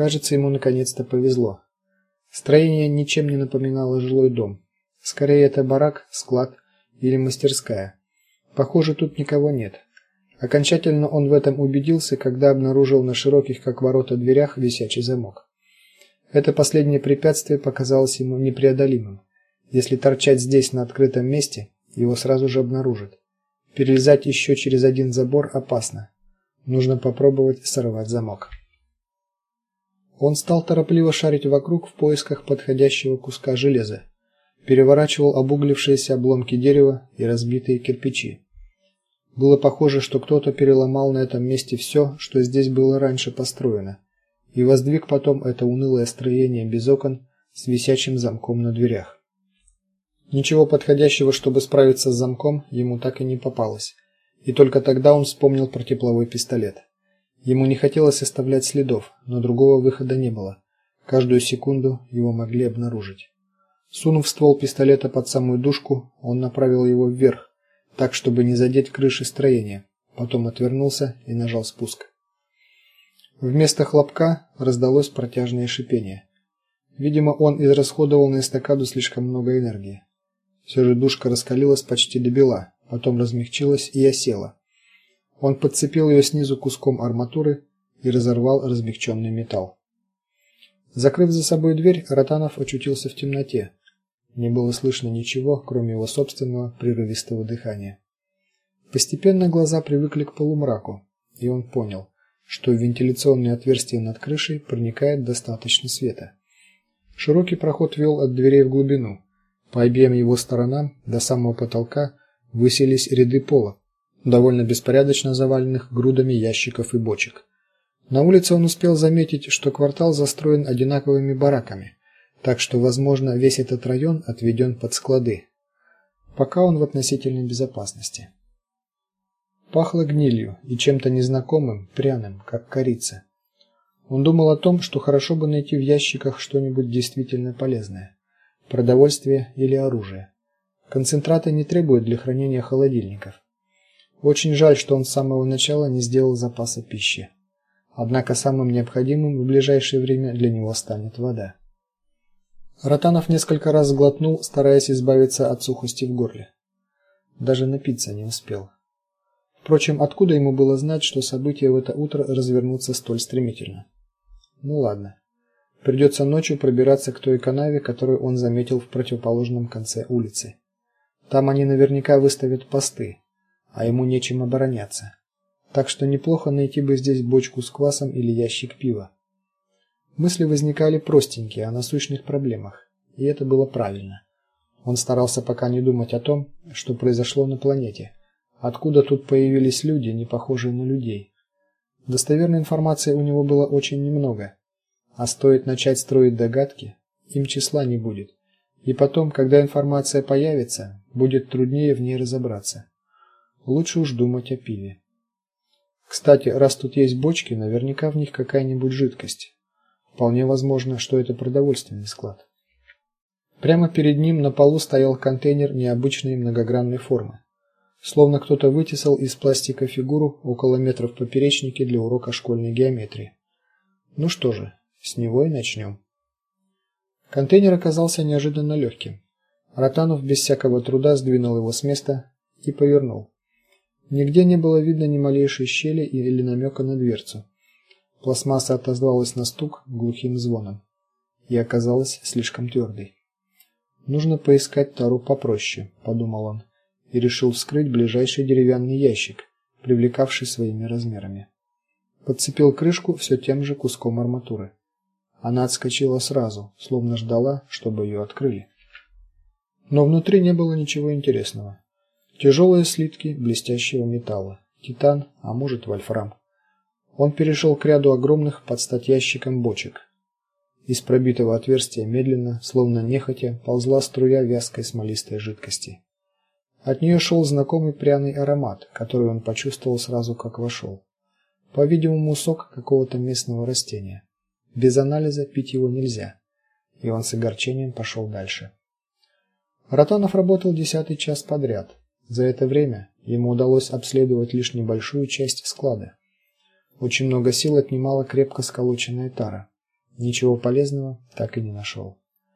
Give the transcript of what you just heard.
Кажется, ему наконец-то повезло. Строение ничем не напоминало жилой дом. Скорее это барак, склад или мастерская. Похоже, тут никого нет. Окончательно он в этом убедился, когда обнаружил на широких как ворота дверях висячий замок. Это последнее препятствие показалось ему непреодолимым. Если торчать здесь на открытом месте, его сразу же обнаружат. Перелезать еще через один забор опасно. Нужно попробовать сорвать замок. Он стал торопливо шарить вокруг в поисках подходящего куска железа. Переворачивал обуглившиеся обломки дерева и разбитые кирпичи. Было похоже, что кто-то переломал на этом месте все, что здесь было раньше построено, и воздвиг потом это унылое строение без окон с висячим замком на дверях. Ничего подходящего, чтобы справиться с замком, ему так и не попалось. И только тогда он вспомнил про тепловой пистолет. Ему не хотелось оставлять следов, но другого выхода не было. Каждую секунду его могли обнаружить. Сунув ствол пистолета под самую дужку, он направил его вверх, так чтобы не задеть крыши строения. Потом отвернулся и нажал спуск. Вместо хлопка раздалось протяжное шипение. Видимо, он израсходовал на эстакаду слишком много энергии. Все же дужка раскалилась почти до бела, потом размягчилась и осела. Он подцепил ее снизу куском арматуры и разорвал размягченный металл. Закрыв за собой дверь, Ротанов очутился в темноте. Не было слышно ничего, кроме его собственного прерывистого дыхания. Постепенно глаза привыкли к полумраку, и он понял, что в вентиляционное отверстие над крышей проникает достаточно света. Широкий проход вел от дверей в глубину. По обеим его сторонам до самого потолка высились ряды полок, довольно беспорядочно заваленных грудами ящиков и бочек. На улице он успел заметить, что квартал застроен одинаковыми бараками, так что, возможно, весь этот район отведен под склады. Пока он в относительной безопасности. Пахло гнилью и чем-то незнакомым, пряным, как корица. Он думал о том, что хорошо бы найти в ящиках что-нибудь действительно полезное: продовольствие или оружие. Концентраты не требуют для хранения холодильников. Очень жаль, что он с самого начала не сделал запаса пищи. Однако самым необходимым в ближайшее время для него станет вода. Ротанов несколько раз глотнул, стараясь избавиться от сухости в горле. Даже напиться не успел. Впрочем, откуда ему было знать, что события в это утро развернутся столь стремительно? Ну ладно. Придется ночью пробираться к той канаве, которую он заметил в противоположном конце улицы. Там они наверняка выставят посты а ему нечем обороняться. Так что неплохо найти бы здесь бочку с квасом или ящик пива. Мысли возникали простенькие о насущных проблемах, и это было правильно. Он старался пока не думать о том, что произошло на планете, откуда тут появились люди, не похожие на людей. Достоверной информации у него было очень немного, а стоит начать строить догадки, им числа не будет. И потом, когда информация появится, будет труднее в ней разобраться. Лучше уж думать о пиве. Кстати, раз тут есть бочки, наверняка в них какая-нибудь жидкость. Вполне возможно, что это продовольственный склад. Прямо перед ним на полу стоял контейнер необычной многогранной формы. Словно кто-то вытесал из пластика фигуру около метра в поперечнике для урока школьной геометрии. Ну что же, с него и начнем. Контейнер оказался неожиданно легким. Ротанов без всякого труда сдвинул его с места и повернул. Нигде не было видно ни малейшей щели или намека на дверцу. Пластмасса отозвалась на стук глухим звоном и оказалась слишком твердой. Нужно поискать тару попроще, подумал он и решил вскрыть ближайший деревянный ящик, привлекавший своими размерами. Подцепил крышку все тем же куском арматуры. Она отскочила сразу, словно ждала, чтобы ее открыли. Но внутри не было ничего интересного. Тяжелые слитки блестящего металла, титан, а может, вольфрам. Он перешел к ряду огромных под стать ящиком бочек. Из пробитого отверстия медленно, словно нехотя, ползла струя вязкой смолистой жидкости. От нее шел знакомый пряный аромат, который он почувствовал сразу, как вошел. По-видимому, сок какого-то местного растения. Без анализа пить его нельзя. И он с огорчением пошел дальше. Ротанов работал десятый час подряд. За это время ему удалось обследовать лишь небольшую часть склада. Очень много сил отнимала крепко сколоченная тара. Ничего полезного так и не нашел.